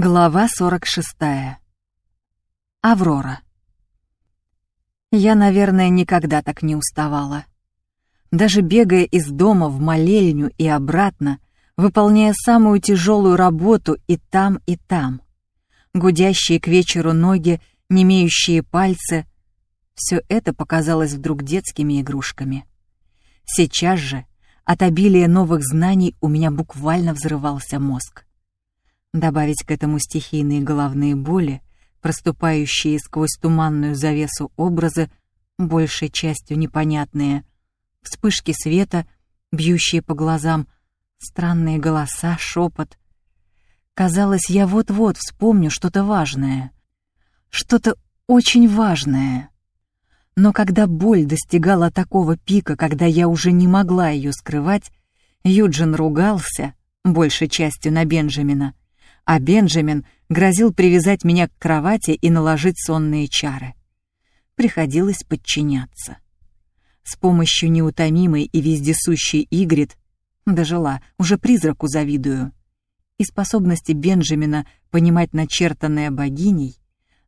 Глава 46. Аврора. Я, наверное, никогда так не уставала. Даже бегая из дома в молельню и обратно, выполняя самую тяжелую работу и там, и там. Гудящие к вечеру ноги, немеющие пальцы — все это показалось вдруг детскими игрушками. Сейчас же, от обилия новых знаний, у меня буквально взрывался мозг. Добавить к этому стихийные головные боли, проступающие сквозь туманную завесу образы, большей частью непонятные, вспышки света, бьющие по глазам, странные голоса, шепот. Казалось, я вот-вот вспомню что-то важное. Что-то очень важное. Но когда боль достигала такого пика, когда я уже не могла ее скрывать, Юджин ругался, большей частью на Бенджамина, а Бенджамин грозил привязать меня к кровати и наложить сонные чары. Приходилось подчиняться. С помощью неутомимой и вездесущей Игрит дожила, уже призраку завидую. И способности Бенджамина понимать начертанное богиней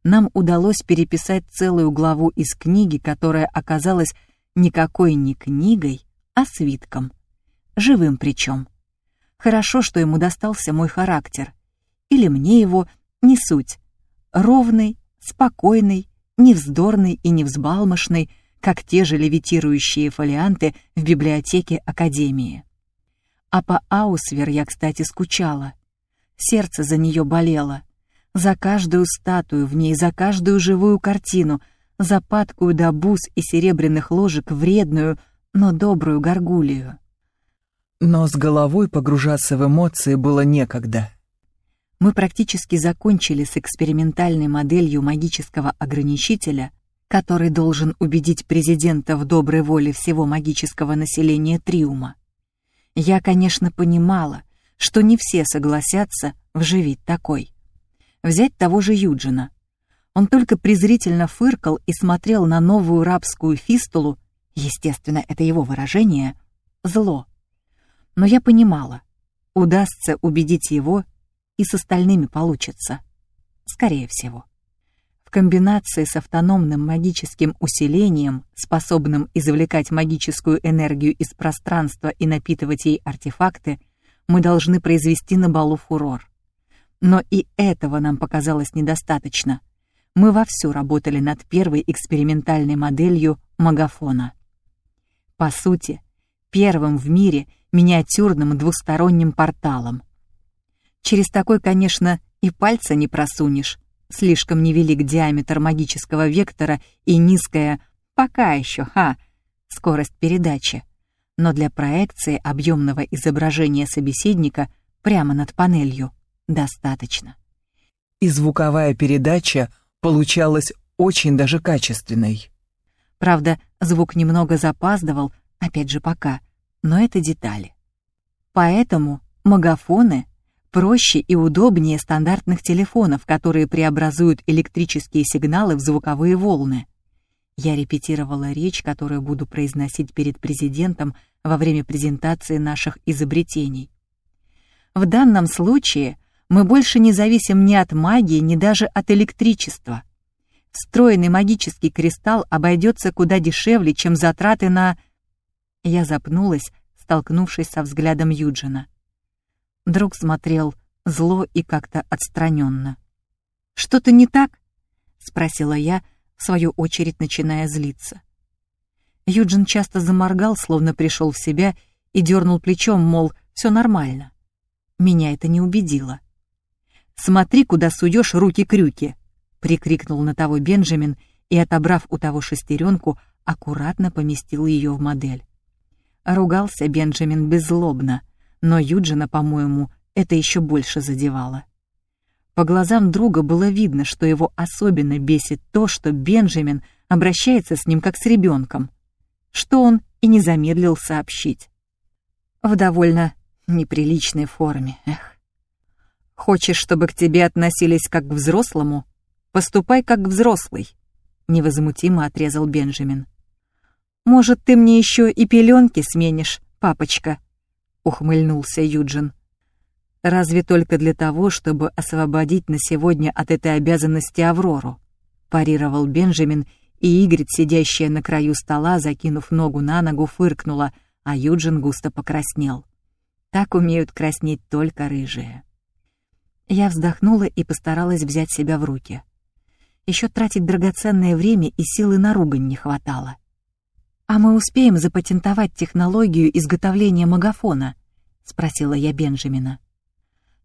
нам удалось переписать целую главу из книги, которая оказалась никакой не книгой, а свитком. Живым причем. Хорошо, что ему достался мой характер — или мне его, не суть. Ровный, спокойный, невздорный и невзбалмошный, как те же левитирующие фолианты в библиотеке Академии. А по Аусвер я, кстати, скучала. Сердце за нее болело. За каждую статую в ней, за каждую живую картину, за падкую до бус и серебряных ложек вредную, но добрую горгулию. Но с головой погружаться в эмоции было некогда мы практически закончили с экспериментальной моделью магического ограничителя, который должен убедить президента в доброй воле всего магического населения Триума. Я, конечно, понимала, что не все согласятся вживить такой. Взять того же Юджина. Он только презрительно фыркал и смотрел на новую рабскую фистулу, естественно, это его выражение, зло. Но я понимала, удастся убедить его и с остальными получится. Скорее всего. В комбинации с автономным магическим усилением, способным извлекать магическую энергию из пространства и напитывать ей артефакты, мы должны произвести на балу фурор. Но и этого нам показалось недостаточно. Мы вовсю работали над первой экспериментальной моделью магафона. По сути, первым в мире миниатюрным двусторонним порталом — Через такой, конечно, и пальца не просунешь. Слишком невелик диаметр магического вектора и низкая, пока еще, ха, скорость передачи. Но для проекции объемного изображения собеседника прямо над панелью достаточно. И звуковая передача получалась очень даже качественной. Правда, звук немного запаздывал, опять же пока, но это детали. Поэтому магафоны проще и удобнее стандартных телефонов, которые преобразуют электрические сигналы в звуковые волны. Я репетировала речь, которую буду произносить перед президентом во время презентации наших изобретений. В данном случае мы больше не зависим ни от магии, ни даже от электричества. Встроенный магический кристалл обойдется куда дешевле, чем затраты на... Я запнулась, столкнувшись со взглядом Юджина. Друг смотрел зло и как-то отстраненно. «Что-то не так?» — спросила я, в свою очередь начиная злиться. Юджин часто заморгал, словно пришел в себя, и дернул плечом, мол, все нормально. Меня это не убедило. «Смотри, куда суешь руки-крюки!» — прикрикнул на того Бенджамин и, отобрав у того шестеренку, аккуратно поместил ее в модель. Ругался Бенджамин беззлобно — но Юджина, по-моему, это еще больше задевало. По глазам друга было видно, что его особенно бесит то, что Бенджамин обращается с ним как с ребенком, что он и не замедлил сообщить. В довольно неприличной форме, эх. Хочешь, чтобы к тебе относились как к взрослому? Поступай как взрослый, невозмутимо отрезал Бенджамин. Может, ты мне еще и пеленки сменишь, папочка? — ухмыльнулся Юджин. Разве только для того, чтобы освободить на сегодня от этой обязанности Аврору, парировал Бенджамин, и Игорь, сидящая на краю стола, закинув ногу на ногу, фыркнула, а Юджин густо покраснел. Так умеют краснеть только рыжие. Я вздохнула и постаралась взять себя в руки. Еще тратить драгоценное время и силы на ругань не хватало. «А мы успеем запатентовать технологию изготовления магафона?» — спросила я Бенджамина.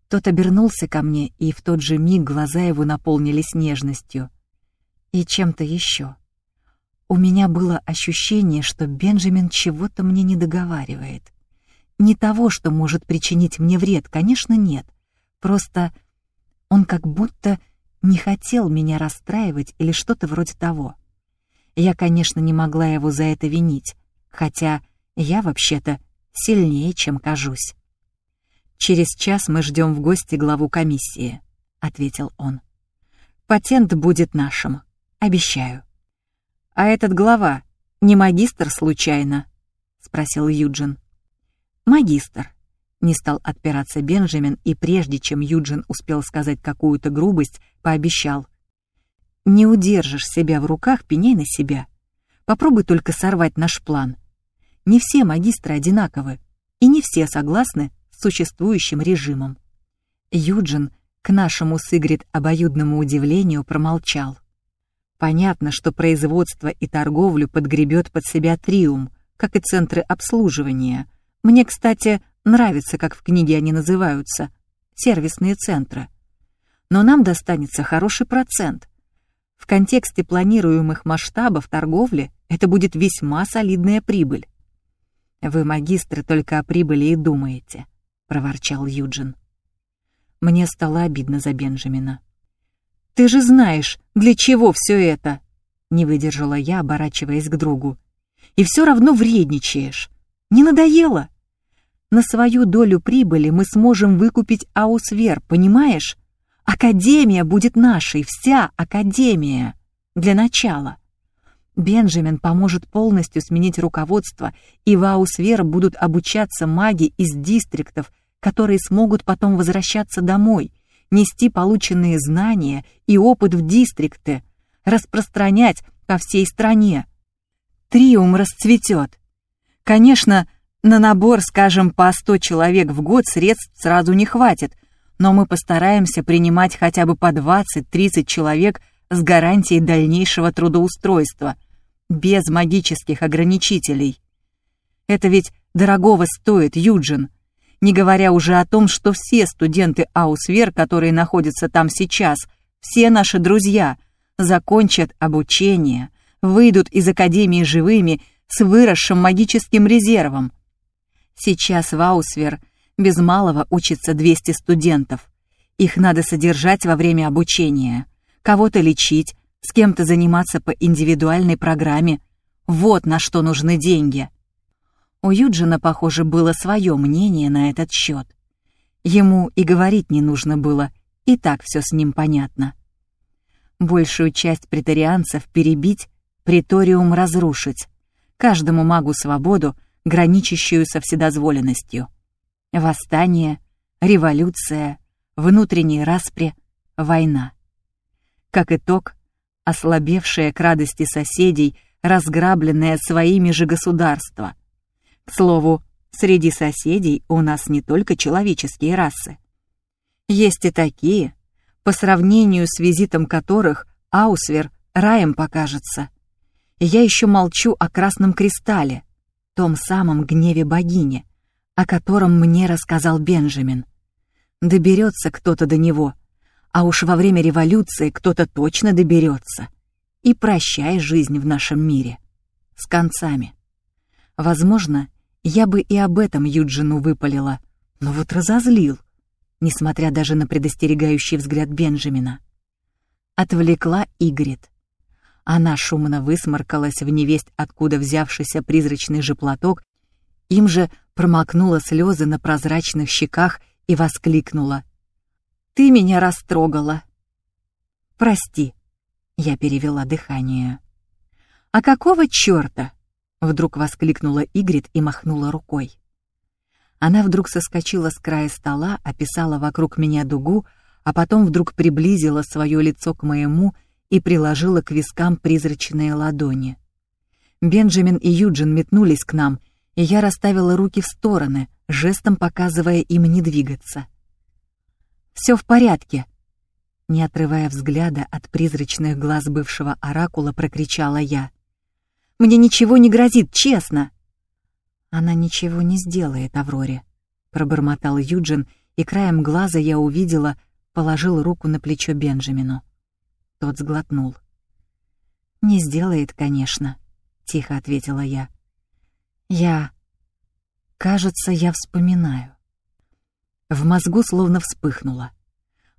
Тот обернулся ко мне, и в тот же миг глаза его наполнились нежностью. И чем-то еще. У меня было ощущение, что Бенджамин чего-то мне не договаривает. Не того, что может причинить мне вред, конечно, нет. Просто он как будто не хотел меня расстраивать или что-то вроде того. Я, конечно, не могла его за это винить, хотя я вообще-то сильнее, чем кажусь. «Через час мы ждем в гости главу комиссии», — ответил он. «Патент будет нашим, обещаю». «А этот глава не магистр случайно?» — спросил Юджин. «Магистр», — не стал отпираться Бенджамин, и прежде чем Юджин успел сказать какую-то грубость, пообещал. «Не удержишь себя в руках, пеней на себя. Попробуй только сорвать наш план. Не все магистры одинаковы, и не все согласны с существующим режимом». Юджин, к нашему с Игрит обоюдному удивлению, промолчал. Понятно, что производство и торговлю подгребет под себя Триум, как и центры обслуживания. Мне, кстати, нравится, как в книге они называются — сервисные центры. Но нам достанется хороший процент. В контексте планируемых масштабов торговли это будет весьма солидная прибыль. «Вы, магистры, только о прибыли и думаете», — проворчал Юджин. Мне стало обидно за Бенджамина. «Ты же знаешь, для чего все это?» Не выдержала я, оборачиваясь к другу. «И все равно вредничаешь. Не надоело?» «На свою долю прибыли мы сможем выкупить Аусвер, понимаешь? Академия будет нашей, вся Академия. Для начала. Бенджамин поможет полностью сменить руководство, и в Аусвер будут обучаться маги из дистриктов, которые смогут потом возвращаться домой — нести полученные знания и опыт в дистрикты, распространять по всей стране. Триум расцветет. Конечно, на набор, скажем, по 100 человек в год средств сразу не хватит, но мы постараемся принимать хотя бы по 20-30 человек с гарантией дальнейшего трудоустройства, без магических ограничителей. Это ведь дорогого стоит, Юджин не говоря уже о том, что все студенты Аусвер, которые находятся там сейчас, все наши друзья, закончат обучение, выйдут из Академии живыми с выросшим магическим резервом. Сейчас в Аусвер без малого учатся 200 студентов. Их надо содержать во время обучения, кого-то лечить, с кем-то заниматься по индивидуальной программе. Вот на что нужны деньги. У Юджина, похоже, было свое мнение на этот счет. Ему и говорить не нужно было, и так все с ним понятно. Большую часть претарианцев перебить, приториум разрушить, каждому магу свободу, граничащую со вседозволенностью. Восстание, революция, внутренние распри, война. Как итог, ослабевшее к радости соседей, разграбленное своими же государства — к слову, среди соседей у нас не только человеческие расы. Есть и такие, по сравнению с визитом которых Аусвер раем покажется. Я еще молчу о Красном Кристалле, том самом гневе богини, о котором мне рассказал Бенджамин. Доберется кто-то до него, а уж во время революции кто-то точно доберется. И прощай жизнь в нашем мире. С концами. Возможно, я бы и об этом Юджину выпалила, но вот разозлил, несмотря даже на предостерегающий взгляд Бенджамина. Отвлекла Игрит. Она шумно высморкалась в невесть, откуда взявшийся призрачный же платок, им же промокнула слезы на прозрачных щеках и воскликнула. «Ты меня растрогала!» «Прости», — я перевела дыхание. «А какого чёрта?» Вдруг воскликнула Игрит и махнула рукой. Она вдруг соскочила с края стола, описала вокруг меня дугу, а потом вдруг приблизила свое лицо к моему и приложила к вискам призрачные ладони. Бенджамин и Юджин метнулись к нам, и я расставила руки в стороны, жестом показывая им не двигаться. «Все в порядке», — не отрывая взгляда от призрачных глаз бывшего оракула, прокричала я. «Мне ничего не грозит, честно!» «Она ничего не сделает, Авроре», — пробормотал Юджин, и краем глаза я увидела, положил руку на плечо Бенджамину. Тот сглотнул. «Не сделает, конечно», — тихо ответила я. «Я... кажется, я вспоминаю». В мозгу словно вспыхнуло.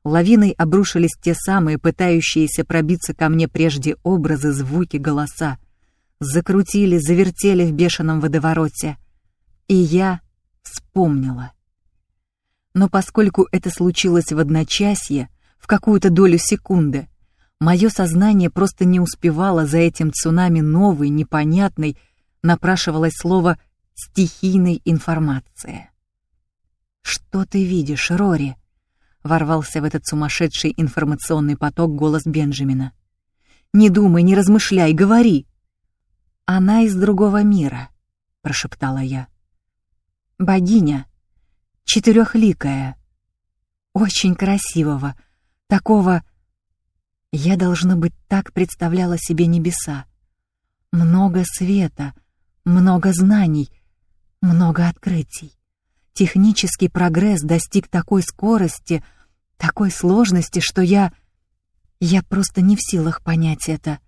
Лавиной обрушились те самые, пытающиеся пробиться ко мне прежде образы, звуки, голоса. Закрутили, завертели в бешеном водовороте. И я вспомнила. Но поскольку это случилось в одночасье, в какую-то долю секунды, мое сознание просто не успевало за этим цунами новой, непонятной, напрашивалось слово «стихийной информации». «Что ты видишь, Рори?» — ворвался в этот сумасшедший информационный поток голос Бенджамина. «Не думай, не размышляй, говори!» «Она из другого мира», — прошептала я. «Богиня, четырехликая, очень красивого, такого я, должно быть, так представляла себе небеса. Много света, много знаний, много открытий. Технический прогресс достиг такой скорости, такой сложности, что я... Я просто не в силах понять это.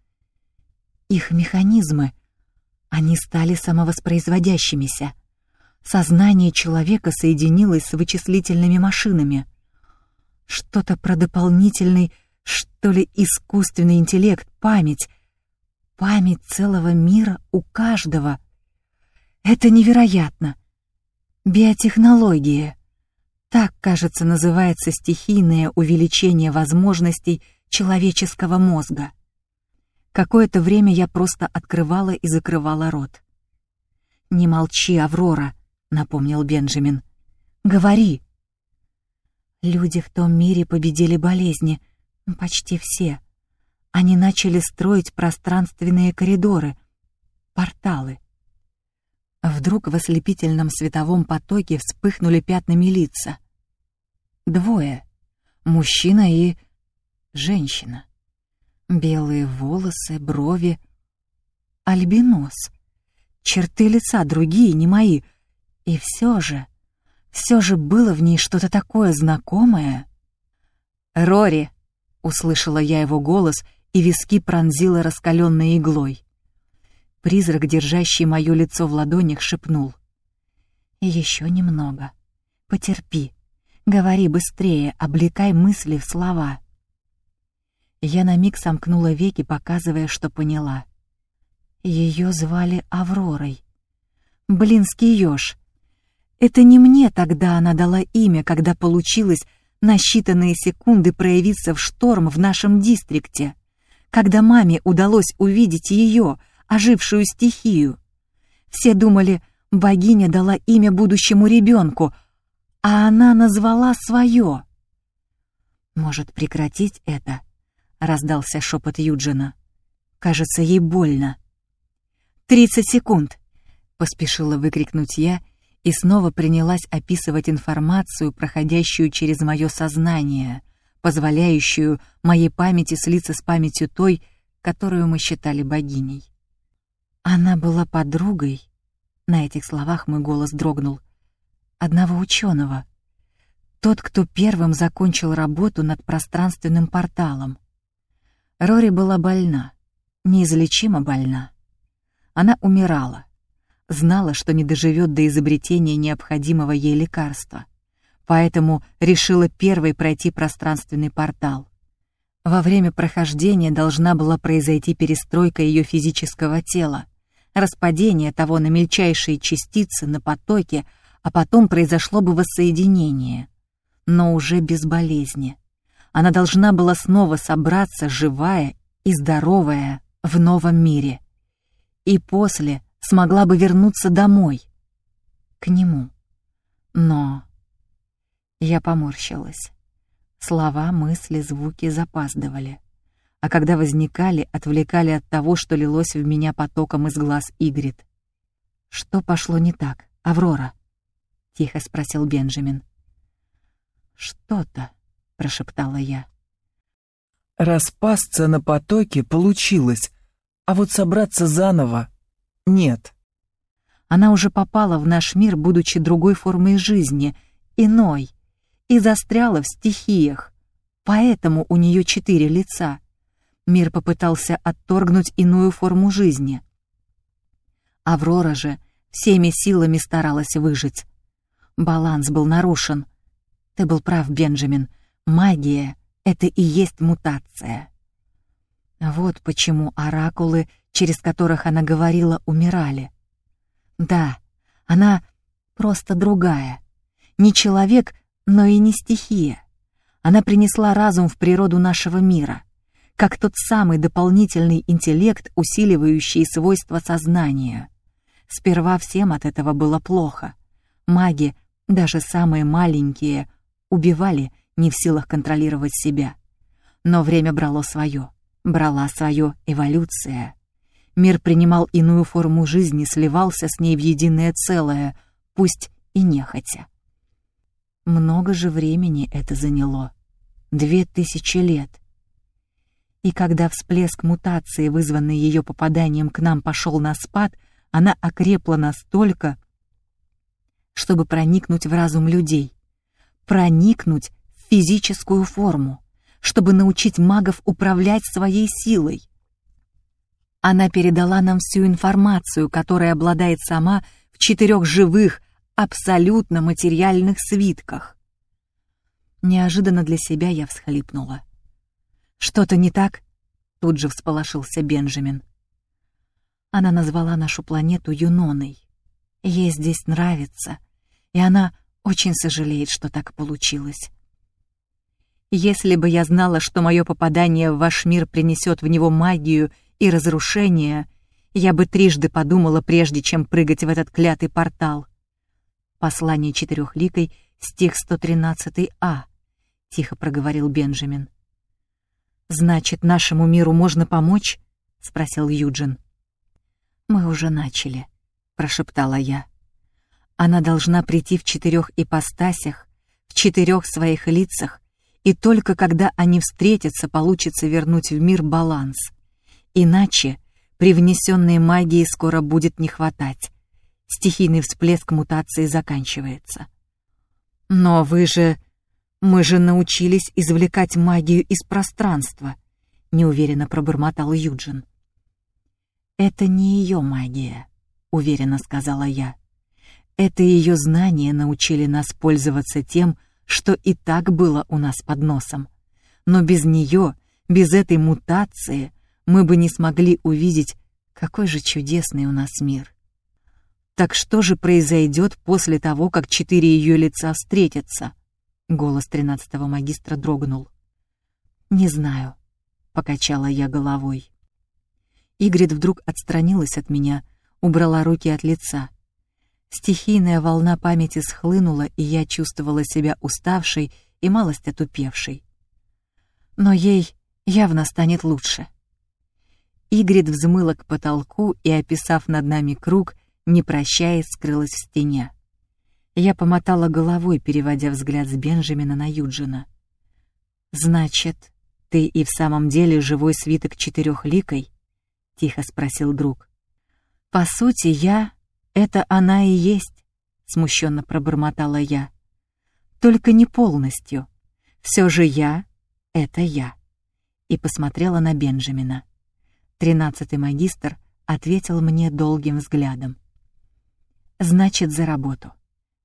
Их механизмы, они стали самовоспроизводящимися. Сознание человека соединилось с вычислительными машинами. Что-то про дополнительный что ли искусственный интеллект, память. Память целого мира у каждого. Это невероятно. Биотехнология. Так, кажется, называется стихийное увеличение возможностей человеческого мозга. Какое-то время я просто открывала и закрывала рот. «Не молчи, Аврора», — напомнил Бенджамин. «Говори». Люди в том мире победили болезни, Почти все. Они начали строить пространственные коридоры, порталы. Вдруг в ослепительном световом потоке вспыхнули пятнами лица. Двое. Мужчина и женщина. Белые волосы, брови. Альбинос. Черты лица другие, не мои. И все же, все же было в ней что-то такое знакомое. «Рори!» Услышала я его голос, и виски пронзила раскаленной иглой. Призрак, держащий мое лицо в ладонях, шепнул. «Еще немного. Потерпи. Говори быстрее, облекай мысли в слова». Я на миг сомкнула веки, показывая, что поняла. Ее звали Авророй. Блинский еж. Это не мне тогда она дала имя, когда получилось на считанные секунды проявиться в шторм в нашем дистрикте, когда маме удалось увидеть ее, ожившую стихию. Все думали, богиня дала имя будущему ребенку, а она назвала свое. «Может, прекратить это?» — раздался шепот Юджина. «Кажется, ей больно». «Тридцать секунд!» — поспешила выкрикнуть я и снова принялась описывать информацию, проходящую через мое сознание, позволяющую моей памяти слиться с памятью той, которую мы считали богиней. Она была подругой, на этих словах мой голос дрогнул, одного ученого, тот, кто первым закончил работу над пространственным порталом. Рори была больна, неизлечимо больна. Она умирала, знала, что не доживет до изобретения необходимого ей лекарства, поэтому решила первой пройти пространственный портал. Во время прохождения должна была произойти перестройка ее физического тела, распадение того на мельчайшие частицы, на потоки, а потом произошло бы воссоединение, но уже без болезни. Она должна была снова собраться живая и здоровая в новом мире. И после — смогла бы вернуться домой, к нему. Но... Я поморщилась. Слова, мысли, звуки запаздывали. А когда возникали, отвлекали от того, что лилось в меня потоком из глаз Игрит. «Что пошло не так, Аврора?» — тихо спросил Бенджамин. «Что-то», — прошептала я. Распасться на потоке получилось, а вот собраться заново — нет. Она уже попала в наш мир, будучи другой формой жизни, иной, и застряла в стихиях. Поэтому у нее четыре лица. Мир попытался отторгнуть иную форму жизни. Аврора же всеми силами старалась выжить. Баланс был нарушен. Ты был прав, Бенджамин. Магия — это и есть мутация. Вот почему оракулы, через которых она говорила, умирали. Да, она просто другая. Не человек, но и не стихия. Она принесла разум в природу нашего мира, как тот самый дополнительный интеллект, усиливающий свойства сознания. Сперва всем от этого было плохо. Маги, даже самые маленькие, убивали, не в силах контролировать себя. Но время брало свое, брала свое эволюция. Мир принимал иную форму жизни, сливался с ней в единое целое, пусть и нехотя. Много же времени это заняло. Две тысячи лет. И когда всплеск мутации, вызванный ее попаданием к нам, пошел на спад, она окрепла настолько, чтобы проникнуть в разум людей. Проникнуть в физическую форму, чтобы научить магов управлять своей силой. Она передала нам всю информацию, которой обладает сама в четырех живых, абсолютно материальных свитках. Неожиданно для себя я всхлипнула. «Что-то не так?» — тут же всполошился Бенджамин. Она назвала нашу планету Юноной. Ей здесь нравится, и она очень сожалеет, что так получилось. Если бы я знала, что мое попадание в ваш мир принесет в него магию — и разрушения, я бы трижды подумала, прежде чем прыгать в этот клятый портал. Послание четырехликой, стих 113а, тихо проговорил Бенджамин. «Значит, нашему миру можно помочь?» — спросил Юджин. «Мы уже начали», — прошептала я. «Она должна прийти в четырех ипостасях, в четырех своих лицах, и только когда они встретятся, получится вернуть в мир баланс. Иначе привнесенной магии скоро будет не хватать. Стихийный всплеск мутации заканчивается. Но вы же... Мы же научились извлекать магию из пространства, неуверенно пробормотал Юджин. Это не ее магия, уверенно сказала я. Это ее знания научили нас пользоваться тем, что и так было у нас под носом. Но без нее, без этой мутации, мы бы не смогли увидеть, какой же чудесный у нас мир. Так что же произойдет после того, как четыре ее лица встретятся? Голос тринадцатого магистра дрогнул. Не знаю, покачала я головой. Игрид вдруг отстранилась от меня, убрала руки от лица. Стихийная волна памяти схлынула, и я чувствовала себя уставшей и малость отупевшей. Но ей явно станет лучше. Игрид взмыла к потолку и, описав над нами круг, не прощаясь, скрылась в стене. Я помотала головой, переводя взгляд с Бенджамина на Юджина. «Значит, ты и в самом деле живой свиток четырехликой?» — тихо спросил друг. «По сути, я — это она и есть», — смущенно пробормотала я. «Только не полностью. Все же я — это я». И посмотрела на Бенджамина. Тринадцатый магистр ответил мне долгим взглядом. «Значит, за работу», —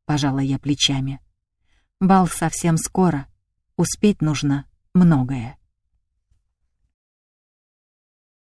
пожала я плечами. «Бал совсем скоро. Успеть нужно многое».